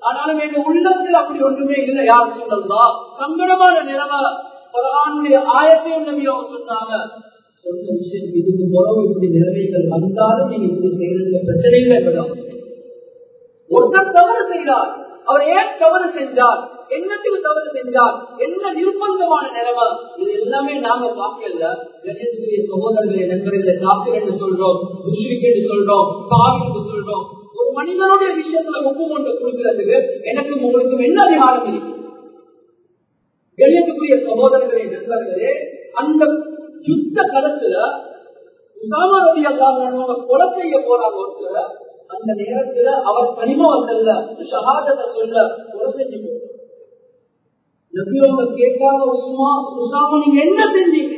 ஆனாலும் எங்க உள்ளத்தில் அப்படி ஒன்றுமே இல்லை யார் சொல்லலாம் சங்கடமான நிலைமை. குரானுடைய ஆயத்தையும் நம்பியவங்க சொன்னாங்க. சொன்ன விஷயம் இதுக்கு இப்படி நிலைமைகள் வந்தாலும் நீங்க இப்படி செய்யறது பிரச்சனை இல்லை என்பதான் ஒருத்தர் தவறு செய்கிறார் அவர் ஏன் தவறு செஞ்சார்? என்னத்துக்கு தவறு செஞ்சார்? என்ன நிர்பந்தமான நிலைமை? இது எல்லாமே நாங்க பார்க்கல. கணேசனுடைய சகோதரர்களை நண்பர்களை காப்பீர் என்று சொல்றோம் முஷ்ரிக் என்று சொல்றோம் காவி என்று சொல்றோம். ஒரு மனிதனுடைய விஷயத்துல ஒப்பு கொண்டு கொடுக்கிறதுக்கு எனக்கும் உங்களுக்கும் என்ன அதிகாரம் இருக்கு? கணேசுக்குரிய சகோதரர்களை நண்பர்களே அந்த யுத்த களத்துல உசாமா ரவி அல்லாம கொலை செய்ய போறாங்க ஒருத்தர். அந்த நேரத்துல அவர் தனிமா வந்தல்ல ஷஹாதத்தை சொல்ல கொலை செஞ்சு நபியவங்க கேட்காம உஸ்மா உசாமா நீங்க என்ன செஞ்சீங்க?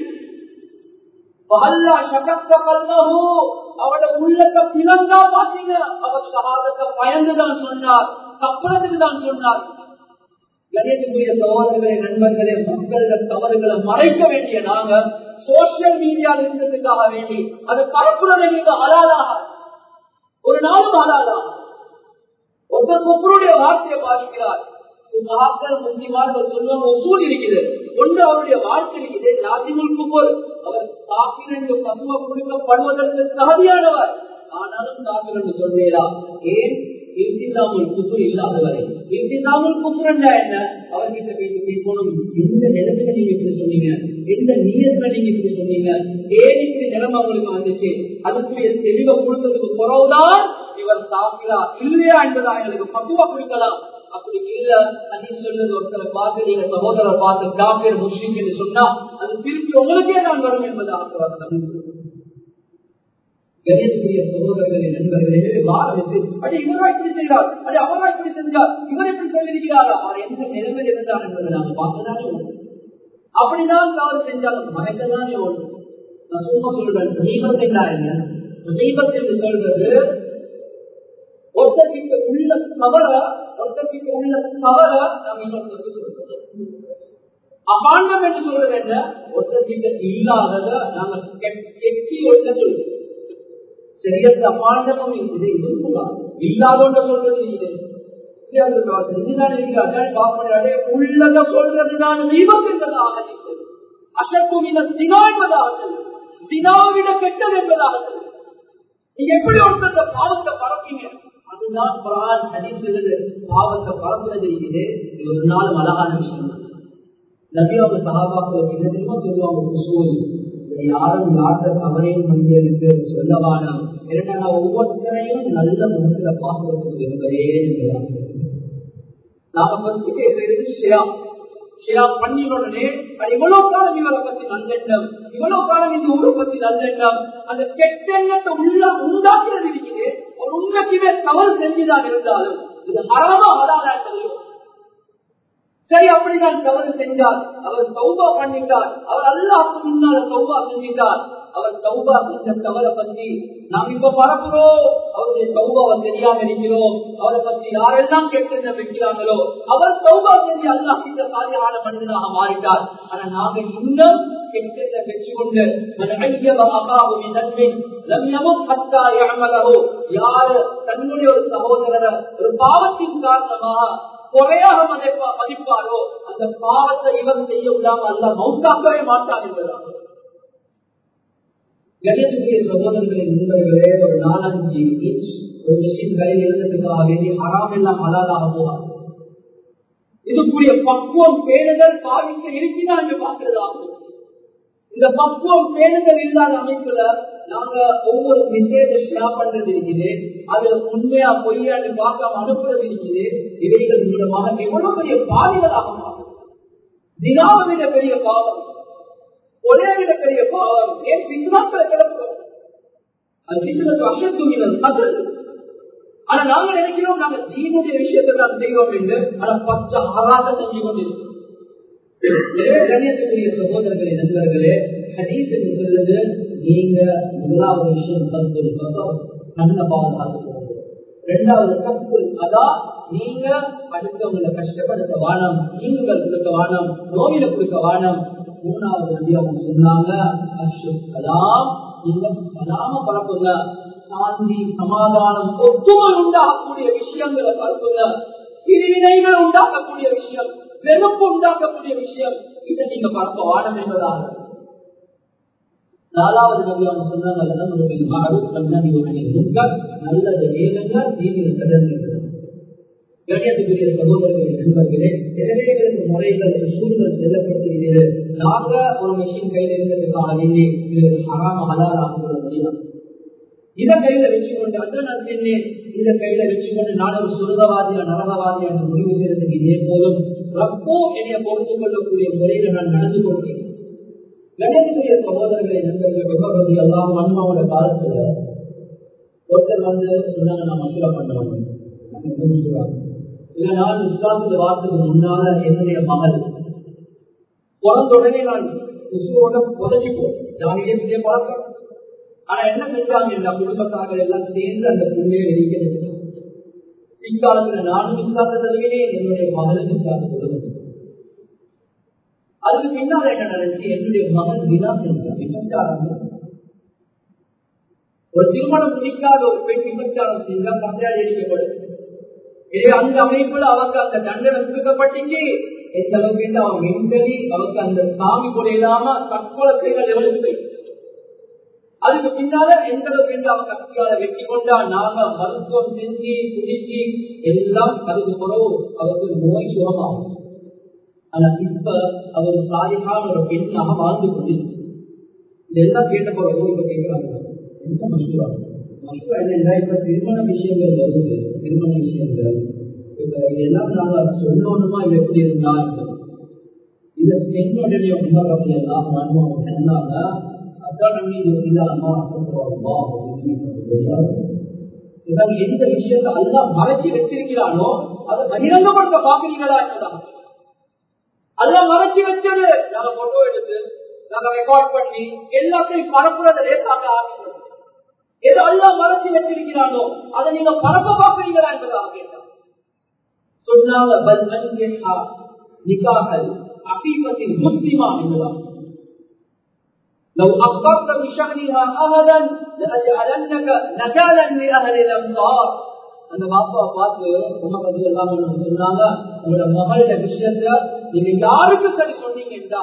அவட உள்ளத்தை பிளந்தா பாத்தீங்க அவர் ஷஹாதத்தை பயந்துதான் சொன்னார் தப்புறதுக்கு தான் சொன்னார். கணேசனுடைய சகோதரர்களே நண்பர்களே மக்களோட தவறுகளை மறைக்க வேண்டிய நாங்க சோசியல் மீடியாவில் இருந்ததுக்காக வேண்டி அது பரப்புறதை நீங்க அலாதாக ஒரு நாளும் ஆளாதான் ஒருத்தர் குப்பருடைய வார்த்தையை பாதிக்கிறார். முஸ்லிமார்கள் சொல்லுவாங்க ஒசூல் இருக்குது. ஒன்று அவருடைய வாழ்க்கை இருக்குது. நாசிமுல் குப்பர் அவர் காப்பீர் என்று பதுவ கொடுக்கப்படுவதற்கு தகுதியானவர். ஆனாலும் காப்பீர் என்று சொல்றீரா ஏன்? இர்த்திசாமுல் குஃபர் இல்லாதவரை. இர்த்திசாமுல் குஃபர் என்ன? அவர்கிட்ட கேட்டு கேட்கணும் எந்த நிலத்துல நீங்க இப்படி சொன்னீங்க? எந்த நீயத்துல நீங்க இப்படி சொன்னீங்க? ஏன் இப்படி நிலைமை அவங்களுக்கு வந்துச்சு? அதுக்குரிய தெளிவை கொடுத்ததுக்கு குறவுதான் இவர் சாப்பிடா இல்லையா என்பதா எங்களுக்கு பக்குவா கொடுக்கலாம். அப்படி இல்ல அது சொல்றது ஒருத்தரை பார்த்து நீங்க சகோதரரை பார்த்து காப்பீர் முஸ்லிம் என்று சொன்னா அது திருப்பி உங்களுக்கே தான் வரும் என்பதாக கணேசனுடைய சகோதரர்களே நண்பர்களே எனவே பாரதி இவரா இப்படி செய்தார்? அடி அவரா இப்படி செஞ்சார் இவர் எப்படி சொல்லியிருக்கிறாரா? அவர் எந்த நிலைமையில் இருந்தார் என்பதை நாங்கள் பார்க்கதானே அப்படிதான் தவறு செஞ்சாலும் மறைக்கதானே ஒன்று நான் சும்மா சொல்றேன் தெய்வத்தை என்ன? தெய்வத்தை என்று சொல்றது ஒருத்தர்கிட்ட உள்ள தவற ஒருத்தர்கிட்ட உள்ள தவற நாம் இன்னொருத்தருக்கு அபாண்டம் என்று சொல்றது என்ன? ஒருத்தர்கிட்ட இல்லாதத நாங்கள் கெட்டி ஒட்ட சொல்றோம் சரியத்து அபாண்டமும் இருக்குது இதுவும் இல்லாதோன்ற சொல்றது பாப்பனே உள்ளத சொல்றதுதான் தீபம் என்பதாக அசத்துமின தினா என்பதாக தினாவிட கெட்டது என்பதாக நீங்க எப்படி ஒருத்த பாவத்தை பரப்பீங்க அதுதான் குரான் ஹதீஸ் பாவத்தை பரப்புறது இது ஒரு நாள் அழகான விஷயம். நபியோட சகாபாக்களுக்கு என்ன தெரியுமா சொல்லுவாங்க? யாரும் யார்கிட்ட தவறையும் வந்து எனக்கு சொல்லவானா? ஏன்னா நான் ஒவ்வொருத்தரையும் நல்ல முகத்துல பார்க்கறதுக்கு விரும்பவே இருக்கிறாங்க நாம ஃபர்ஸ்ட் பேசுறது ஷியா. ஷியா பண்ணின உடனே இவ்வளவு காலம் இவரை பத்தி நல்லெண்ணம். இவ்வளவு காலம் இந்த ஊரை பத்தி நல்லெண்ணம். அந்த கெட்டெண்ணத்தை உள்ள உண்டாக்குறது இருக்குது ஒரு உண்மைக்குமே தவறு செஞ்சுதான் இருந்தாலும் இது ஹராமா வராதா என்பதை சரி அப்படிதான் தவறு செஞ்சார். அவர் சௌபா பண்ணிட்டார். அவர் அல்லாஹ்க்கு முன்னால சௌபா செஞ்சிட்டார். அவர் சௌபா செஞ்ச தவறை பத்தி நாம் இப்ப பரப்புறோம் அவருடைய சௌபாவை தெரியாம இருக்கிறோம். அவரை பத்தி யாரெல்லாம் கேட்டு வைக்கிறாங்களோ அவர் சௌபா செஞ்சு அல்லாஹ் இந்த காரியமான மனிதனாக மாறிட்டார். ஆனா நாங்க இன்னும் கெட்டெண்ணம் வச்சு கொண்டு யாரு தன்னுடைய ஒரு சகோதரரை ஒரு பாவத்தின் காரணமாக குறையாக மதிப்பாரோ அந்த பாவத்தை இவர் செய்ய விடாம அல்ல மௌத்தாக்கவே மாட்டார் என்பதாக கணேசனுடைய சகோதரர்களை நண்பர்களே ஒரு நாலஞ்சு ஒரு விஷயங்களை கையில் வேண்டி ஹராம் எல்லாம் அலாதாக போகாது. இதுக்குரிய பக்குவம் பேணுதல் பாவிக்க இருக்கிறா என்று பார்க்கிறதாகும் இந்த பக்குவம் பேணுதல் இல்லாத அமைப்புல நாங்க ஒவ்வொரு விசேஷ ஷேர் பண்றது இருக்குது. அது உண்மையா பொய்யான்னு பார்க்காம அனுப்புறது இருக்குது. இவைகள் மூலமாக எவ்வளவு பெரிய பாதிகளாக மாறும். விட பெரிய பாவம். ஒரே பாவம் ஏன் சிந்தாக்களை கிளப்புறோம் அது சிந்தனத்து அது. ஆனா நாங்க நினைக்கிறோம் நாங்க தீனுடைய விஷயத்தை தான் செய்வோம் என்று ஆனா பச்சை ஹராட்ட செஞ்சு கொண்டிருக்கோம் கண்ணியத்துக்குரிய சகோதரர்களே நண்பர்களே ஹதீஸ் என்று நீங்க முதலாவது விஷயம் தப்புல் நல்ல பாதுகாத்து ரெண்டாவது தப்புல் அதான் நீங்க அடுத்தவங்களை கஷ்டப்படுத்த வானம் தீங்குகள் கொடுக்க வானம் நோயில கொடுக்க வானம் மூணாவது நபி அவங்க சொன்னாங்க. சலாம் சலாம பரப்புங்க சாந்தி சமாதானம் ஒத்துமை உண்டாகக்கூடிய விஷயங்களை பரப்புங்க. பிரிவினைகள் உண்டாக்கக்கூடிய விஷயம் வெறுப்பு உண்டாக்கக்கூடிய விஷயம் இதை நீங்க பரப்ப வாடம் என்பதாக. நாலாவது நபி அவங்க சொன்னாங்க நல்லது ஏனென்றா நீங்கள் கடன்கள் கணியத்துக்குரிய சகோதரர்களே நண்பர்களே எனவே எங்களுக்கு முறைகள் சூழ்நிலை செல்லப்படுத்துகிறது நாங்க ஒரு மெஷின் கையில் இருந்ததுக்காக வேண்டி ஹராம ஹலாலாக சொல்ல முடியும் இதை கையில வச்சுக்கொண்டு அதான் நான் சொன்னேன் இதை கையில வச்சுக்கொண்டு நான் ஒரு சுருகவாதியா நரகவாதியா என்று முடிவு செய்யறதுக்கு இதே போதும் ரப்போ என்னை பொறுத்து கொள்ளக்கூடிய முறையில நான் நடந்து கொள்கிறேன் கணேசனுடைய சகோதரர்களை நண்பர்கள் விபகதி எல்லாம் அம்மாவோட காலத்துல ஒருத்தர் வந்து சொன்னாங்க நான் மசூரா பண்ணுறோம் இல்ல நான் இஸ்லாத்துக்கு வார்த்தைக்கு முன்னால என்னுடைய மகள் பிறந்த உடனே நான் உசுரோட புதைச்சிப்போம் ஜானியே பார்க்க ஆனா என்ன செஞ்சாங்க இந்த குடும்பத்தார்கள் எல்லாம் சேர்ந்து அந்த புண்ணியை வெளிக்கிறது இக்காலத்துல நான் இஸ்லாத்தை தருவினேன் என்னுடைய மகளும் இஸ்லாத்தை கொடுத்தது அதுக்கு பின்னால் என்ன நினைச்சு என்னுடைய மகன் வினா செஞ்சான். விபச்சாரம் ஒரு திருமணம் பிடிக்காத ஒரு பெண் விபச்சாரம் செஞ்சா பஞ்சாயத்து எரிக்கப்படும் இதே அந்த அமைப்புல அவங்க அந்த தண்டனை கொடுக்கப்பட்டுச்சு. எந்த அளவுக்கு அவன் மென்டலி அவருக்கு அந்த சாமி கூட இல்லாம தற்கொலை லெவலுக்கு அதுக்கு பின்னால எந்த அளவுக்கு அவன் கத்தியால வெட்டி கொண்டா நாங்க மருத்துவம் செஞ்சு குடிச்சு எல்லாம் அதுக்கு பிறகு அவருக்கு நோய் சுகமாகும். ஆனா இப்ப அவர் சாலிகான ஒரு பெண்ணாக வாழ்ந்து கொண்டிருக்கிறார். இதெல்லாம் கேட்ட பிறகு இப்ப கேட்கிறாங்க. என்ன மஷூரா மஷூரா என்ன இப்ப திருமண விஷயங்கள் வருது. திருமண விஷயங்கள். இதெல்லாம் நாங்க சொல்லணுமா எப்படி இருந்தா இதை எந்த விஷயத்தை அல்லா மறைச்சி வச்சிருக்கிறானோ? அதை பகிரங்கப்படுத்த பாக்குறீங்களா அல்ல மறைச்சி வச்சது நாங்க போட்டோ எடுத்து நாங்க ரெக்கார்ட் பண்ணி எல்லாத்தையும் பரப்புறதை லேசாக ஆகிக்கிறோம் எது அல்லா மறைச்சி வச்சிருக்கிறானோ அதை நீங்க பரப்ப பாக்குறீங்களா என்பதாக கேட்டான் சொன்னாங்க நிக்காகல் அபீபத்தின் முஸ்லிமா என்பதான் لو أخبرت بشأنها أهلا لأجعلنك نكالا لأهل الأمصار அந்த பாப்பா பார்த்து முகமது எல்லாம் சொன்னாங்க உங்களோட மகளோட விஷயத்த நீங்க யாருக்கு சரி சொன்னீங்கன்னா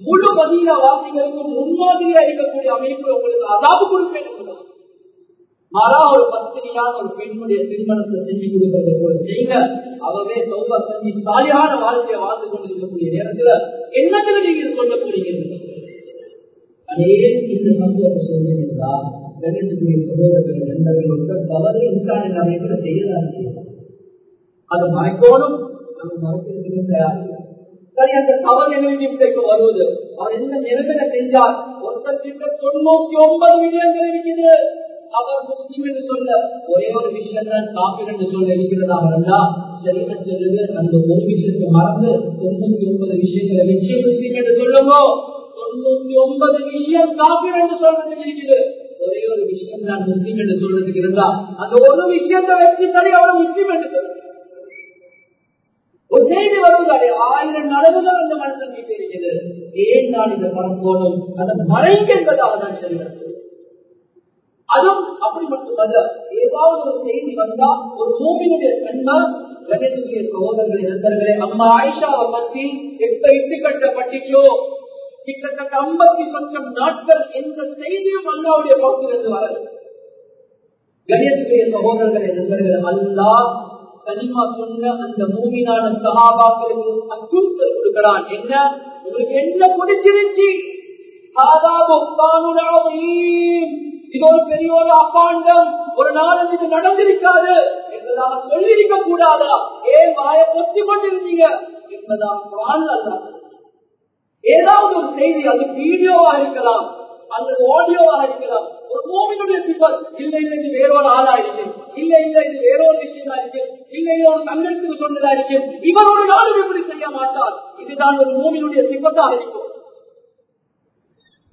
முழு மதிய வாசிகளுக்கும் முன்மாதிரியா இருக்கக்கூடிய அமைப்பு உங்களுக்கு அதாவு கொடுப்பேன் மாறா ஒரு பத்திரியான ஒரு பெண்ணுடைய திருமணத்தை செஞ்சு கொடுக்கறது போல செய்யுங்க அவவே சௌபா செஞ்சு சாலியான வாழ்க்கையை வாழ்ந்து கொண்டிருக்கக்கூடிய நேரத்துல என்னத்துல நீங்க சொல்ல போறீங்க? அதே இந்த சம்பவத்தை சொல்றீங்களா கணிதத்துக்குரிய சகோதரர்கள் நண்பர்களோட தவறு கூட செய்யலாம் அது மறைக்கணும் நம்ம மறைக்கிறதுக்கு தயார் சரி அந்த தவறு வருவது? அவர் எந்த நிலைமையில செஞ்சார்? ஒருத்தர் கிட்ட தொண்ணூத்தி ஒன்பது இருக்குது. அவர் முஸ்லீம் என்று சொல்ல ஒரே ஒரு விஷயம் தான் என்று சொல்ல இருக்கிறதாக இருந்தா சரியான அந்த ஒரு விஷயத்தை மறந்து தொண்ணூத்தி ஒன்பது விஷயங்களை வச்சு முஸ்லீம் என்று தொண்ணூத்தி ஒன்பது விஷயம் என்று சொல்றதுக்கு இருக்குது. ஒரே ஒரு விஷயம் தான் முஸ்லீம் என்று சொல்றதுக்கு இருந்தா அந்த ஒரு விஷயத்தை வச்சு சரி அவர் முஸ்லீம் என்று ஒரு செய்தி ஆயிரம் அந்த மனதில் ஏன் நான் அதை என்பதாக தான் அதுவும் அப்படி மட்டுமல்ல ஏதாவது ஒரு செய்தி வந்தா ஒரு மூவினுடைய தன்மை கணேசனுடைய சகோதரர்களை நண்பர்களே அம்மா ஆயிஷாவை பத்தி எப்ப இட்டு கட்டப்பட்டுச்சோ கிட்டத்தட்ட ஐம்பத்தி சொச்சம் நாட்கள் எந்த செய்தியும் அல்லாவுடைய பகுதியிலிருந்து வரல. கணேசனுடைய சகோதரர்களை நண்பர்கள் அல்லா கனிமா சொன்ன அந்த மூவினான சகாபாக்களுக்கு அச்சுறுத்தல் கொடுக்கிறான். என்ன? உங்களுக்கு என்ன பிடிச்சிருச்சு? இது ஒரு பெரிய ஒரு அப்பாண்டம். ஒரு நாள் இது நடந்திருக்காது. என்பதாக சொல்லியிருக்க கூடாதா? ஏன் வாய பொத்தி கொண்டிருந்தீங்க? என்பதாக குரான் ஏதாவது ஒரு செய்தி அது வீடியோவா இருக்கலாம் அல்லது ஆடியோவா இருக்கலாம். ஒரு கோவிலுடைய சிப்பல் இல்ல இல்ல இது வேறொரு ஆளா இருக்கு இல்ல இல்ல இது வேறொரு விஷயமா இருக்கு இல்ல இல்ல ஒரு தங்களுக்கு சொன்னதா இருக்கு இவர் ஒரு நாளும் இப்படி செய்ய மாட்டார் இதுதான் ஒரு மூவினுடைய சிப்பத்தாக இருக்கும்.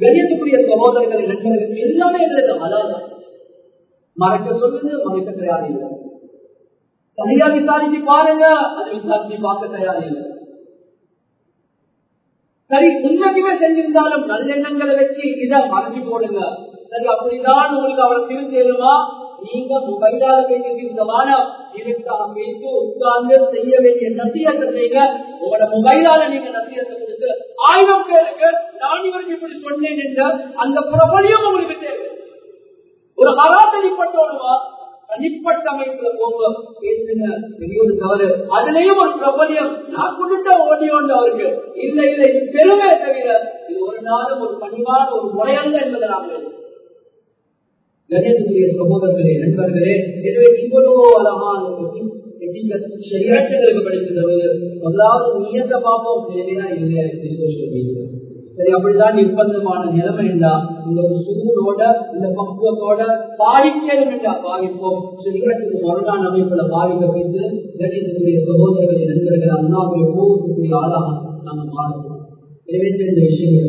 கணியத்துக்குரிய சகோதரர்களை நண்பர்கள் எல்லாமே எங்களுக்கு அலாதான் மறைக்க சொல்லுது மறைக்க தயார் இல்லை. சரியா விசாரிச்சு பாருங்க அதை விசாரிச்சு பார்க்க தயார் இல்லை. சரி உண்மைக்குமே செஞ்சிருந்தாலும் நல்லெண்ணங்களை வச்சு இதை மறைச்சு போடுங்க. சரி அப்படிதான் உங்களுக்கு அவரை திருத்தேருமா நீங்க மொபைலால பேசி இதுக்காக வைத்து உட்கார்ந்து செய்ய வேண்டிய நசியத்தை செய்யுங்க. உங்களோட மொபைலால நீங்க நசியத்தை ஆயிரம் பேருக்கு நான் இவருக்கு இப்படி சொன்னேன் என்று அந்த பிரபலியம் உங்களுக்கு தேவை. ஒரு அராத்தனிப்பட்டோடுவா தனிப்பட்ட அமைப்புல போங்க பேசுங்க. பெரிய ஒரு தவறு. அதுலயும் ஒரு பிரபலியம். நான் கொடுத்த ஓடியோண்டு அவருக்கு இல்ல இல்ல இது பெருமை தவிர இது ஒரு நாளும் ஒரு பணிவான ஒரு முறையல்ல என்பதை நாங்கள் கணேசனுடைய சகோதரர்களே நண்பர்களே எனவே இவ்வளவு அழகான சரியாட்டுகளுக்கு படிக்கிறது முதலாவது பார்ப்போம் தேவையா இல்லையா சரி அப்படிதான் நிர்பந்தமான நிலைமை என்றா இந்த சூடோட இந்த பக்குவத்தோட பாதிக்கணும் என்றா பாதிப்போம் சரியாட்டுக்கு மறுநாள் அமைப்புல பாதிக்க வைத்து கணேசனுடைய சகோதரர்களை நண்பர்கள் அல்லாவுடைய கோபத்துக்குரிய ஆளாக நாம மாறுவோம் எனவே இந்த விஷயங்களை